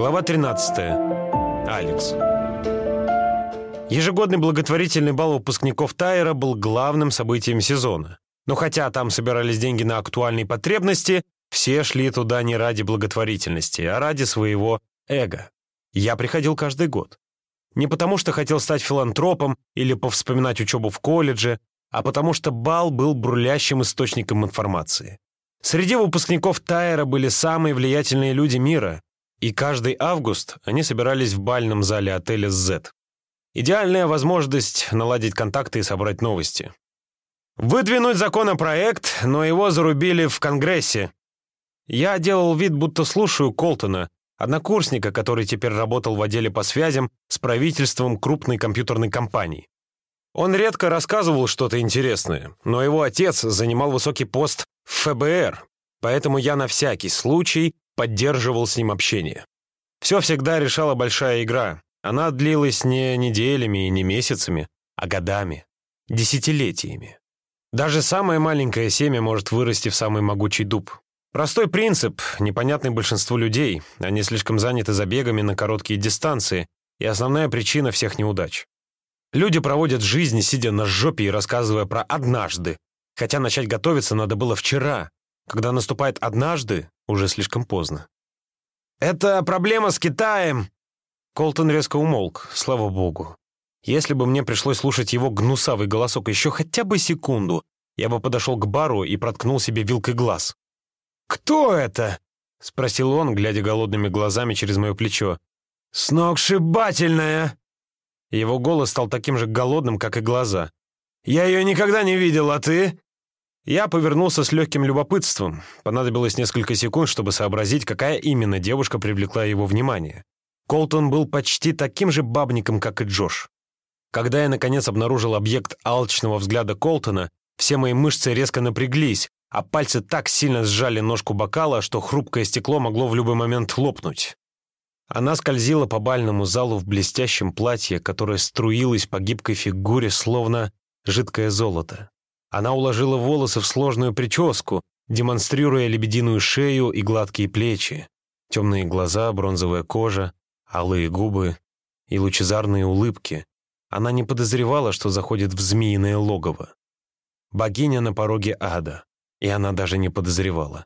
Глава 13. Алекс. Ежегодный благотворительный бал выпускников Тайера был главным событием сезона. Но хотя там собирались деньги на актуальные потребности, все шли туда не ради благотворительности, а ради своего эго. Я приходил каждый год. Не потому, что хотел стать филантропом или повспоминать учебу в колледже, а потому что бал был брулящим источником информации. Среди выпускников Тайера были самые влиятельные люди мира, и каждый август они собирались в бальном зале отеля Z. Идеальная возможность наладить контакты и собрать новости. Выдвинуть законопроект, но его зарубили в Конгрессе. Я делал вид, будто слушаю Колтона, однокурсника, который теперь работал в отделе по связям с правительством крупной компьютерной компании. Он редко рассказывал что-то интересное, но его отец занимал высокий пост в ФБР, поэтому я на всякий случай поддерживал с ним общение. Все всегда решала большая игра. Она длилась не неделями и не месяцами, а годами, десятилетиями. Даже самое маленькое семя может вырасти в самый могучий дуб. Простой принцип, непонятный большинству людей. Они слишком заняты забегами на короткие дистанции, и основная причина всех неудач. Люди проводят жизнь, сидя на жопе и рассказывая про «однажды», хотя начать готовиться надо было вчера. Когда наступает «однажды», уже слишком поздно. «Это проблема с Китаем!» Колтон резко умолк, слава богу. Если бы мне пришлось слушать его гнусавый голосок еще хотя бы секунду, я бы подошел к бару и проткнул себе вилкой глаз. «Кто это?» — спросил он, глядя голодными глазами через мое плечо. «Сногсшибательная!» Его голос стал таким же голодным, как и глаза. «Я ее никогда не видел, а ты?» Я повернулся с легким любопытством. Понадобилось несколько секунд, чтобы сообразить, какая именно девушка привлекла его внимание. Колтон был почти таким же бабником, как и Джош. Когда я, наконец, обнаружил объект алчного взгляда Колтона, все мои мышцы резко напряглись, а пальцы так сильно сжали ножку бокала, что хрупкое стекло могло в любой момент лопнуть. Она скользила по бальному залу в блестящем платье, которое струилось по гибкой фигуре, словно жидкое золото. Она уложила волосы в сложную прическу, демонстрируя лебединую шею и гладкие плечи, темные глаза, бронзовая кожа, алые губы и лучезарные улыбки. Она не подозревала, что заходит в змеиное логово. Богиня на пороге ада, и она даже не подозревала.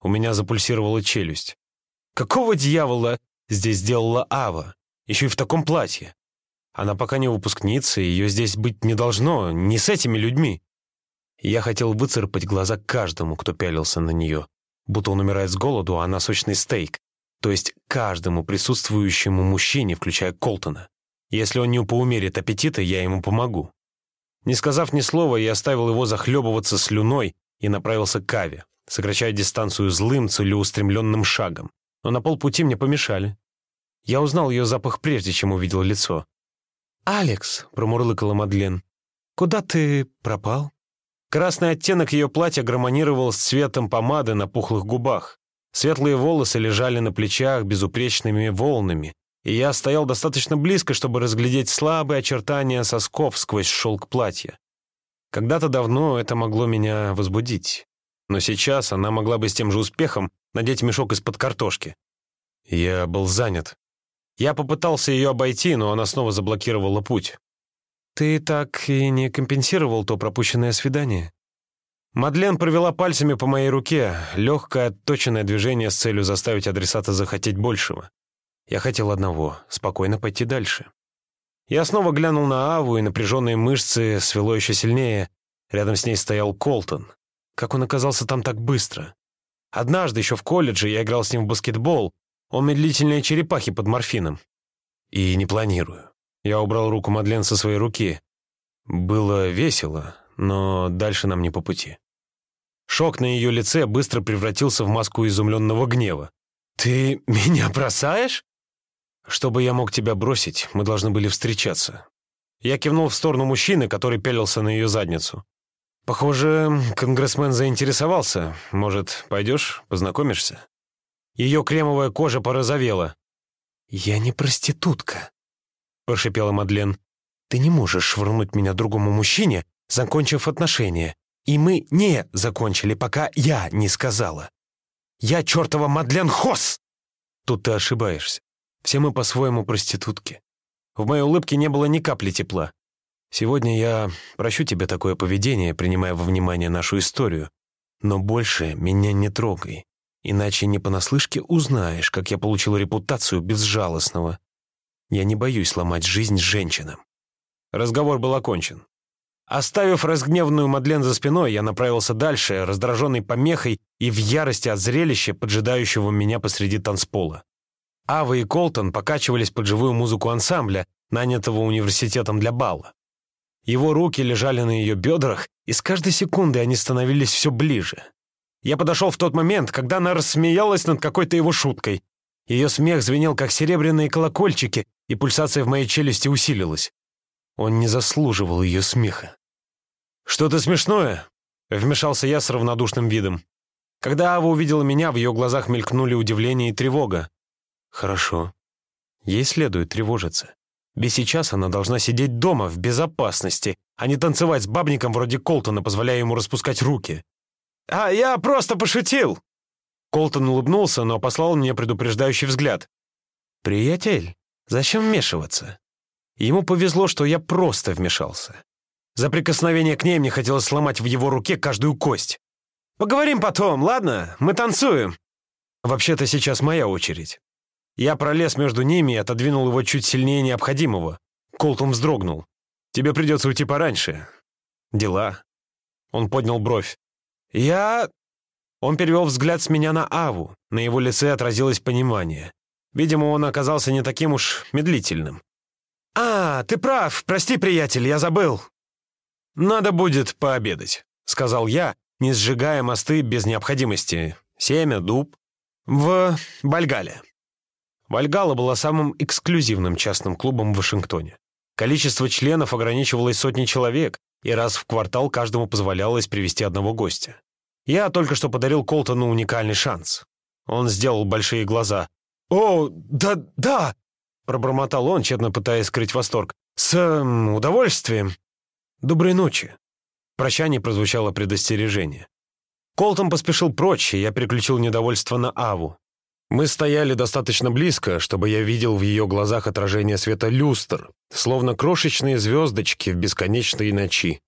У меня запульсировала челюсть. Какого дьявола здесь сделала Ава, еще и в таком платье. Она пока не выпускница, ее здесь быть не должно, не с этими людьми. Я хотел выцарапать глаза каждому, кто пялился на нее, будто он умирает с голоду, а она сочный стейк, то есть каждому присутствующему мужчине, включая Колтона. Если он не поумерит аппетита, я ему помогу. Не сказав ни слова, я оставил его захлебываться слюной и направился к Аве, сокращая дистанцию злым, целеустремленным шагом но на полпути мне помешали. Я узнал ее запах прежде, чем увидел лицо. «Алекс», — промурлыкала Мадлен, — «куда ты пропал?» Красный оттенок ее платья гармонировал с цветом помады на пухлых губах. Светлые волосы лежали на плечах безупречными волнами, и я стоял достаточно близко, чтобы разглядеть слабые очертания сосков сквозь шелк платья. Когда-то давно это могло меня возбудить, но сейчас она могла бы с тем же успехом надеть мешок из-под картошки. Я был занят. Я попытался ее обойти, но она снова заблокировала путь. «Ты так и не компенсировал то пропущенное свидание?» Мадлен провела пальцами по моей руке, легкое отточенное движение с целью заставить адресата захотеть большего. Я хотел одного — спокойно пойти дальше. Я снова глянул на Аву, и напряженные мышцы свело еще сильнее. Рядом с ней стоял Колтон. Как он оказался там так быстро? Однажды еще в колледже я играл с ним в баскетбол. Он медлительные черепахи под морфином. И не планирую. Я убрал руку Мадлен со своей руки. Было весело, но дальше нам не по пути. Шок на ее лице быстро превратился в маску изумленного гнева. «Ты меня бросаешь?» «Чтобы я мог тебя бросить, мы должны были встречаться». Я кивнул в сторону мужчины, который пялился на ее задницу. Похоже, конгрессмен заинтересовался. Может, пойдешь, познакомишься? Ее кремовая кожа порозовела. «Я не проститутка», — прошипела Мадлен. «Ты не можешь швырнуть меня другому мужчине, закончив отношения. И мы не закончили, пока я не сказала. Я чертова Мадлен Хос!» «Тут ты ошибаешься. Все мы по-своему проститутки. В моей улыбке не было ни капли тепла. Сегодня я прощу тебе такое поведение, принимая во внимание нашу историю. Но больше меня не трогай, иначе не понаслышке узнаешь, как я получил репутацию безжалостного. Я не боюсь ломать жизнь женщинам. Разговор был окончен. Оставив разгневанную Мадлен за спиной, я направился дальше, раздраженный помехой и в ярости от зрелища, поджидающего меня посреди танцпола. Ава и Колтон покачивались под живую музыку ансамбля, нанятого университетом для бала. Его руки лежали на ее бедрах, и с каждой секундой они становились все ближе. Я подошел в тот момент, когда она рассмеялась над какой-то его шуткой. Ее смех звенел, как серебряные колокольчики, и пульсация в моей челюсти усилилась. Он не заслуживал ее смеха. «Что-то смешное?» — вмешался я с равнодушным видом. Когда Ава увидела меня, в ее глазах мелькнули удивление и тревога. «Хорошо. Ей следует тревожиться. Ведь сейчас она должна сидеть дома, в безопасности, а не танцевать с бабником вроде Колтона, позволяя ему распускать руки». «А, я просто пошутил!» Колтон улыбнулся, но послал мне предупреждающий взгляд. «Приятель, зачем вмешиваться?» Ему повезло, что я просто вмешался. За прикосновение к ней мне хотелось сломать в его руке каждую кость. «Поговорим потом, ладно? Мы танцуем». Вообще-то сейчас моя очередь. Я пролез между ними и отодвинул его чуть сильнее необходимого. Колтон вздрогнул. «Тебе придется уйти пораньше. Дела». Он поднял бровь. «Я...» Он перевел взгляд с меня на Аву. На его лице отразилось понимание. Видимо, он оказался не таким уж медлительным. «А, ты прав. Прости, приятель, я забыл. «Надо будет пообедать», — сказал я, не сжигая мосты без необходимости. Семя, дуб. В Бальгале. Вальгала была самым эксклюзивным частным клубом в Вашингтоне. Количество членов ограничивалось сотней человек, и раз в квартал каждому позволялось привести одного гостя. Я только что подарил Колтону уникальный шанс. Он сделал большие глаза. «О, да-да!» — пробормотал он, тщетно пытаясь скрыть восторг. «С э, удовольствием!» «Доброй ночи!» В прощании прозвучало предостережение. Колтон поспешил прочь, и я переключил недовольство на Аву. Мы стояли достаточно близко, чтобы я видел в ее глазах отражение света люстр, словно крошечные звездочки в бесконечной ночи.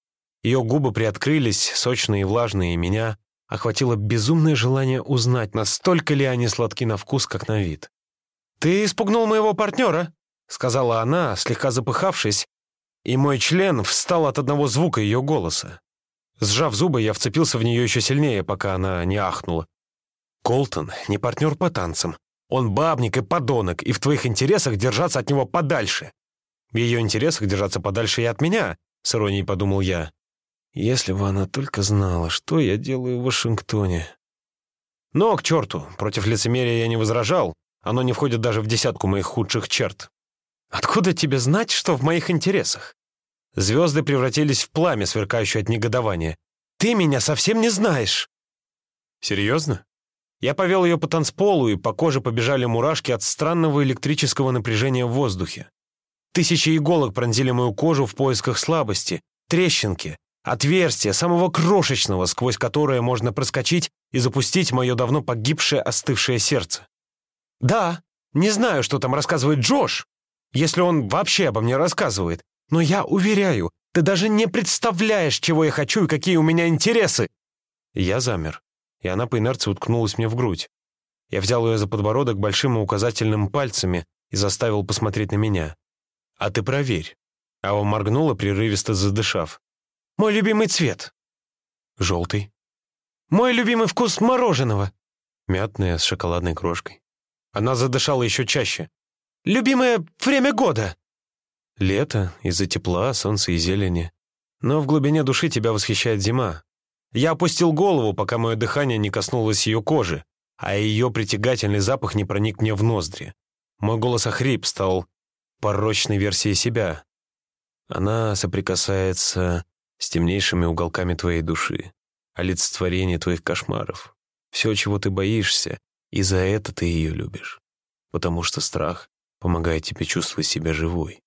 Ее губы приоткрылись, сочные и влажные, и меня охватило безумное желание узнать, настолько ли они сладки на вкус, как на вид. «Ты испугнул моего партнера», — сказала она, слегка запыхавшись, и мой член встал от одного звука ее голоса. Сжав зубы, я вцепился в нее еще сильнее, пока она не ахнула. «Колтон не партнер по танцам. Он бабник и подонок, и в твоих интересах держаться от него подальше. В ее интересах держаться подальше и от меня», — с иронией подумал я. «Если бы она только знала, что я делаю в Вашингтоне». Но, к черту, против лицемерия я не возражал, оно не входит даже в десятку моих худших черт. Откуда тебе знать, что в моих интересах? Звезды превратились в пламя, сверкающее от негодования. Ты меня совсем не знаешь. Серьезно? Я повел ее по танцполу, и по коже побежали мурашки от странного электрического напряжения в воздухе. Тысячи иголок пронзили мою кожу в поисках слабости, трещинки, отверстия, самого крошечного, сквозь которое можно проскочить и запустить мое давно погибшее остывшее сердце. Да, не знаю, что там рассказывает Джош, если он вообще обо мне рассказывает. Но я уверяю, ты даже не представляешь, чего я хочу и какие у меня интересы!» Я замер, и она по инерции уткнулась мне в грудь. Я взял ее за подбородок большим и указательным пальцами и заставил посмотреть на меня. «А ты проверь». Ава моргнула, прерывисто задышав. «Мой любимый цвет». «Желтый». «Мой любимый вкус мороженого». Мятное, с шоколадной крошкой. Она задышала еще чаще. Любимое время года?» «Лето, из-за тепла, солнца и зелени. Но в глубине души тебя восхищает зима. Я опустил голову, пока мое дыхание не коснулось ее кожи, а ее притягательный запах не проник мне в ноздри. Мой голос охрип, стал порочной версией себя. Она соприкасается с темнейшими уголками твоей души, олицетворение твоих кошмаров. Все, чего ты боишься, и за это ты ее любишь. Потому что страх помогает тебе чувствовать себя живой.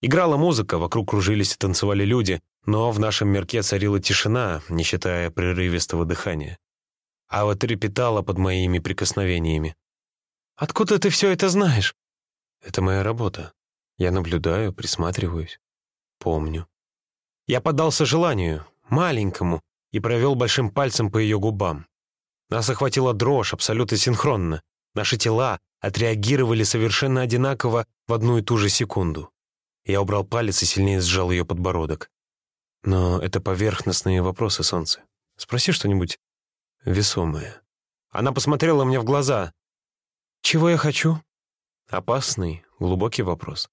Играла музыка, вокруг кружились и танцевали люди, но в нашем мирке царила тишина, не считая прерывистого дыхания. А вот трепетала под моими прикосновениями. «Откуда ты все это знаешь?» Это моя работа. Я наблюдаю, присматриваюсь. Помню. Я поддался желанию, маленькому, и провел большим пальцем по ее губам. Нас охватила дрожь абсолютно синхронно. Наши тела отреагировали совершенно одинаково в одну и ту же секунду. Я убрал палец и сильнее сжал ее подбородок. Но это поверхностные вопросы, солнце. Спроси что-нибудь весомое. Она посмотрела мне в глаза. «Чего я хочу?» Опасный, глубокий вопрос.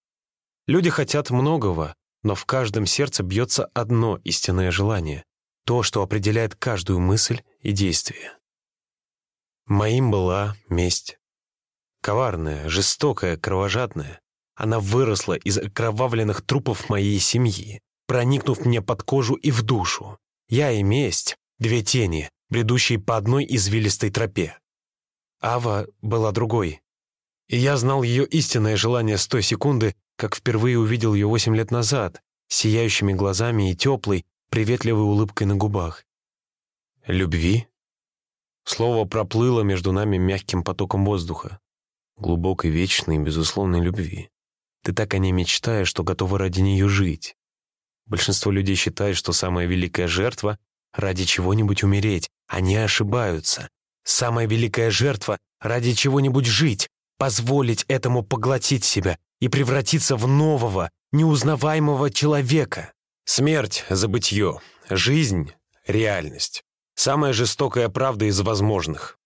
Люди хотят многого, но в каждом сердце бьется одно истинное желание, то, что определяет каждую мысль и действие. Моим была месть. Коварная, жестокая, кровожадная. Она выросла из окровавленных трупов моей семьи, проникнув мне под кожу и в душу. Я и месть — две тени, бредущие по одной извилистой тропе. Ава была другой. И я знал ее истинное желание с той секунды, как впервые увидел ее восемь лет назад, сияющими глазами и теплой, приветливой улыбкой на губах. «Любви?» Слово проплыло между нами мягким потоком воздуха. Глубокой, вечной, безусловной любви. Ты так о ней мечтаешь, что готова ради нее жить. Большинство людей считает, что самая великая жертва — ради чего-нибудь умереть. Они ошибаются. Самая великая жертва — ради чего-нибудь жить, позволить этому поглотить себя и превратиться в нового, неузнаваемого человека. Смерть — забытье, жизнь — реальность. Самая жестокая правда из возможных.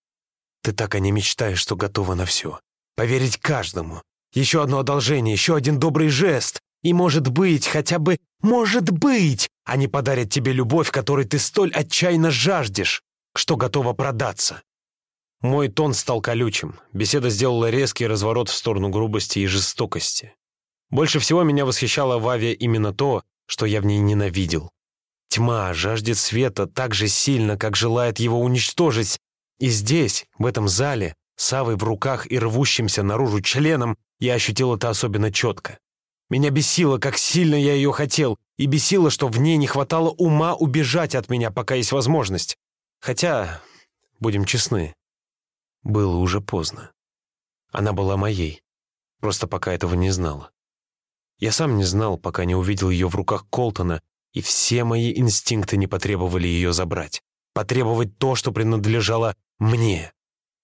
Ты так о ней мечтаешь, что готова на все. Поверить каждому. Еще одно одолжение, еще один добрый жест. И, может быть, хотя бы «может быть», они подарят тебе любовь, которой ты столь отчаянно жаждешь, что готова продаться. Мой тон стал колючим. Беседа сделала резкий разворот в сторону грубости и жестокости. Больше всего меня восхищало в Аве именно то, что я в ней ненавидел. Тьма жаждет света так же сильно, как желает его уничтожить. И здесь, в этом зале, с Авой в руках и рвущимся наружу членом, я ощутил это особенно четко. Меня бесило, как сильно я ее хотел, и бесило, что в ней не хватало ума убежать от меня, пока есть возможность. Хотя, будем честны, было уже поздно. Она была моей, просто пока этого не знала. Я сам не знал, пока не увидел ее в руках Колтона, и все мои инстинкты не потребовали ее забрать. Потребовать то, что принадлежало мне.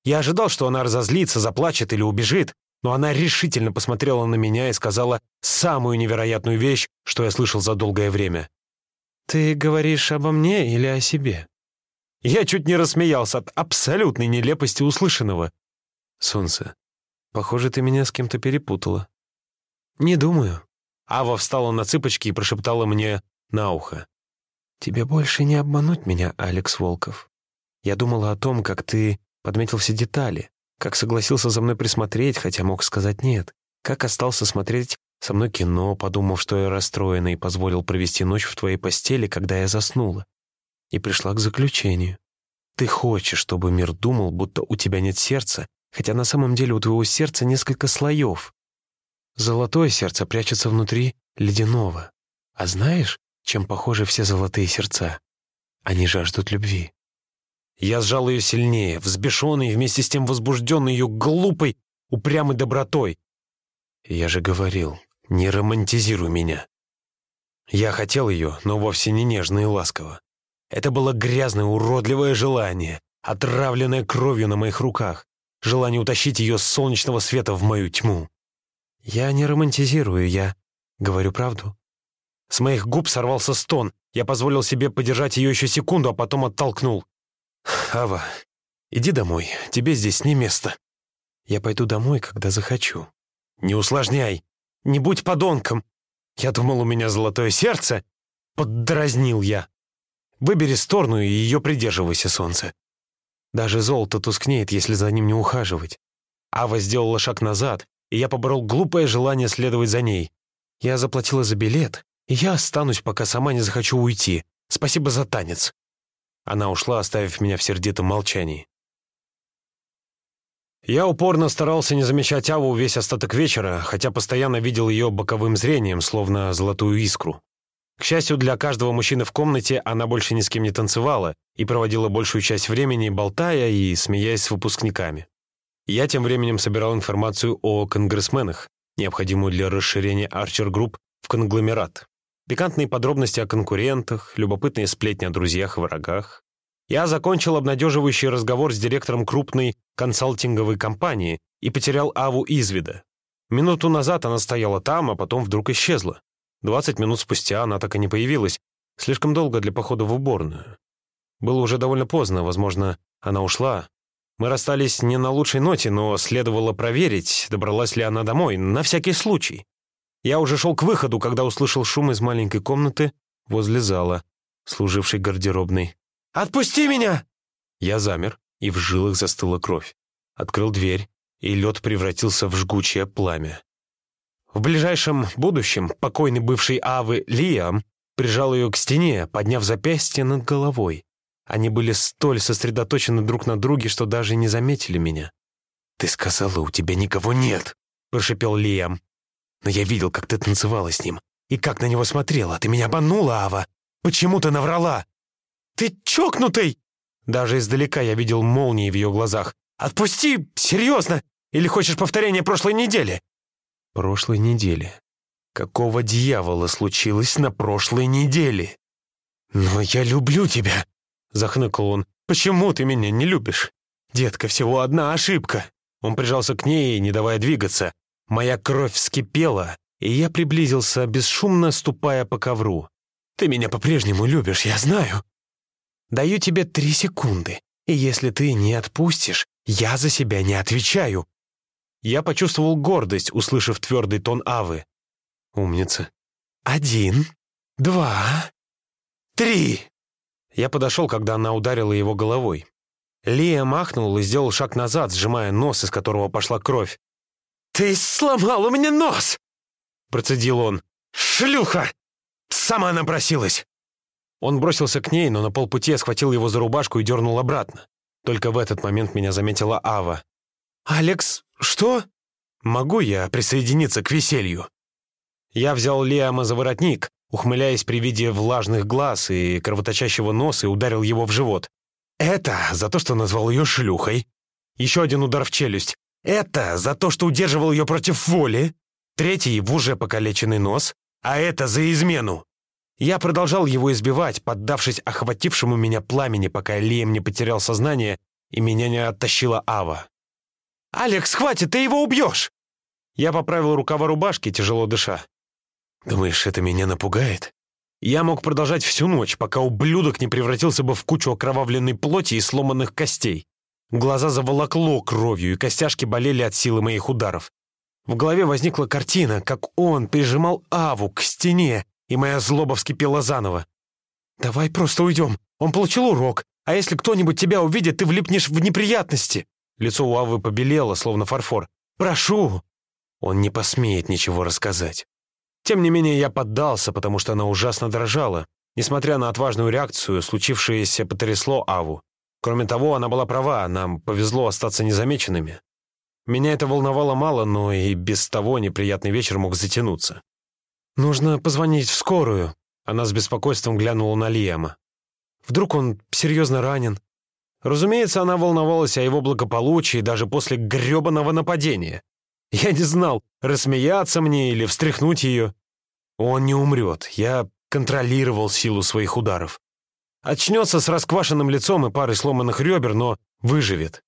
Я ожидал, что она разозлится, заплачет или убежит, но она решительно посмотрела на меня и сказала самую невероятную вещь, что я слышал за долгое время. «Ты говоришь обо мне или о себе?» Я чуть не рассмеялся от абсолютной нелепости услышанного. «Солнце, похоже, ты меня с кем-то перепутала». «Не думаю». Ава встала на цыпочки и прошептала мне на ухо. «Тебе больше не обмануть меня, Алекс Волков. Я думала о том, как ты подметил все детали, как согласился за мной присмотреть, хотя мог сказать нет, как остался смотреть со мной кино, подумав, что я расстроена и позволил провести ночь в твоей постели, когда я заснула. И пришла к заключению. Ты хочешь, чтобы мир думал, будто у тебя нет сердца, хотя на самом деле у твоего сердца несколько слоев. Золотое сердце прячется внутри ледяного. А знаешь, чем похожи все золотые сердца? Они жаждут любви. Я сжал ее сильнее, взбешенный, вместе с тем возбужденный ее глупой, упрямой добротой. Я же говорил, не романтизируй меня. Я хотел ее, но вовсе не нежно и ласково. Это было грязное, уродливое желание, отравленное кровью на моих руках, желание утащить ее с солнечного света в мою тьму. Я не романтизирую, я говорю правду. С моих губ сорвался стон. Я позволил себе подержать ее еще секунду, а потом оттолкнул. «Ава, иди домой, тебе здесь не место». «Я пойду домой, когда захочу». «Не усложняй, не будь подонком. Я думал, у меня золотое сердце». Поддразнил я. «Выбери сторону и ее придерживайся, солнце. Даже золото тускнеет, если за ним не ухаживать». Ава сделала шаг назад, и я поборол глупое желание следовать за ней. Я заплатила за билет, и я останусь, пока сама не захочу уйти. Спасибо за танец». Она ушла, оставив меня в сердитом молчании. Я упорно старался не замечать Аву весь остаток вечера, хотя постоянно видел ее боковым зрением, словно золотую искру. К счастью для каждого мужчины в комнате, она больше ни с кем не танцевала и проводила большую часть времени, болтая и смеясь с выпускниками. Я тем временем собирал информацию о конгрессменах, необходимую для расширения Archer Group в конгломерат. Пикантные подробности о конкурентах, любопытные сплетни о друзьях и врагах. Я закончил обнадеживающий разговор с директором крупной консалтинговой компании и потерял Аву из вида. Минуту назад она стояла там, а потом вдруг исчезла. Двадцать минут спустя она так и не появилась. Слишком долго для похода в уборную. Было уже довольно поздно, возможно, она ушла. Мы расстались не на лучшей ноте, но следовало проверить, добралась ли она домой, на всякий случай. Я уже шел к выходу, когда услышал шум из маленькой комнаты возле зала, служившей гардеробной. «Отпусти меня!» Я замер, и в жилах застыла кровь. Открыл дверь, и лед превратился в жгучее пламя. В ближайшем будущем покойный бывший Авы Лиам прижал ее к стене, подняв запястье над головой. Они были столь сосредоточены друг на друге, что даже не заметили меня. «Ты сказала, у тебя никого нет», — прошепел Лиам. «Но я видел, как ты танцевала с ним, и как на него смотрела. Ты меня обманула, Ава. Почему ты наврала?» «Ты чокнутый!» Даже издалека я видел молнии в ее глазах. «Отпусти! Серьезно! Или хочешь повторение прошлой недели?» «Прошлой недели? Какого дьявола случилось на прошлой неделе?» «Но я люблю тебя!» — захныкал он. «Почему ты меня не любишь? Детка, всего одна ошибка!» Он прижался к ней, не давая двигаться. Моя кровь вскипела, и я приблизился, бесшумно ступая по ковру. «Ты меня по-прежнему любишь, я знаю!» «Даю тебе три секунды, и если ты не отпустишь, я за себя не отвечаю!» Я почувствовал гордость, услышав твердый тон Авы. «Умница!» «Один, два, три!» Я подошел, когда она ударила его головой. Лия махнул и сделал шаг назад, сжимая нос, из которого пошла кровь. «Ты сломал у меня нос!» Процедил он. «Шлюха! Сама напросилась!» Он бросился к ней, но на полпути я схватил его за рубашку и дернул обратно. Только в этот момент меня заметила Ава. «Алекс, что?» «Могу я присоединиться к веселью?» Я взял Лиама за воротник, ухмыляясь при виде влажных глаз и кровоточащего носа, и ударил его в живот. «Это за то, что назвал ее шлюхой. Еще один удар в челюсть. Это за то, что удерживал ее против воли. Третий в уже покалеченный нос. А это за измену». Я продолжал его избивать, поддавшись охватившему меня пламени, пока Лием не потерял сознание и меня не оттащила Ава. «Алекс, хватит, ты его убьешь!» Я поправил рукава рубашки, тяжело дыша. Думаешь, это меня напугает? Я мог продолжать всю ночь, пока ублюдок не превратился бы в кучу окровавленной плоти и сломанных костей. Глаза заволокло кровью, и костяшки болели от силы моих ударов. В голове возникла картина, как он прижимал Аву к стене, и моя злоба вскипела заново. «Давай просто уйдем. Он получил урок. А если кто-нибудь тебя увидит, ты влипнешь в неприятности». Лицо у Авы побелело, словно фарфор. «Прошу!» Он не посмеет ничего рассказать. Тем не менее, я поддался, потому что она ужасно дрожала. Несмотря на отважную реакцию, случившееся потрясло Аву. Кроме того, она была права, нам повезло остаться незамеченными. Меня это волновало мало, но и без того неприятный вечер мог затянуться. «Нужно позвонить в скорую», — она с беспокойством глянула на Лиама. «Вдруг он серьезно ранен?» Разумеется, она волновалась о его благополучии даже после грёбаного нападения. Я не знал, рассмеяться мне или встряхнуть ее. Он не умрет. Я контролировал силу своих ударов. Очнется с расквашенным лицом и парой сломанных ребер, но выживет.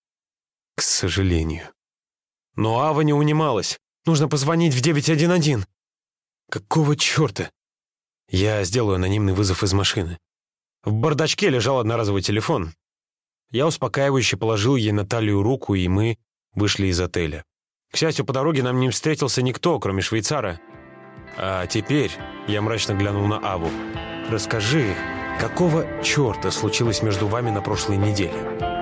К сожалению. Но Ава не унималась. Нужно позвонить в 911. Какого черта? Я сделаю анонимный вызов из машины. В бардачке лежал одноразовый телефон. Я успокаивающе положил ей на талию руку, и мы вышли из отеля. К счастью, по дороге нам не встретился никто, кроме швейцара. А теперь я мрачно глянул на Аву. «Расскажи, какого черта случилось между вами на прошлой неделе?»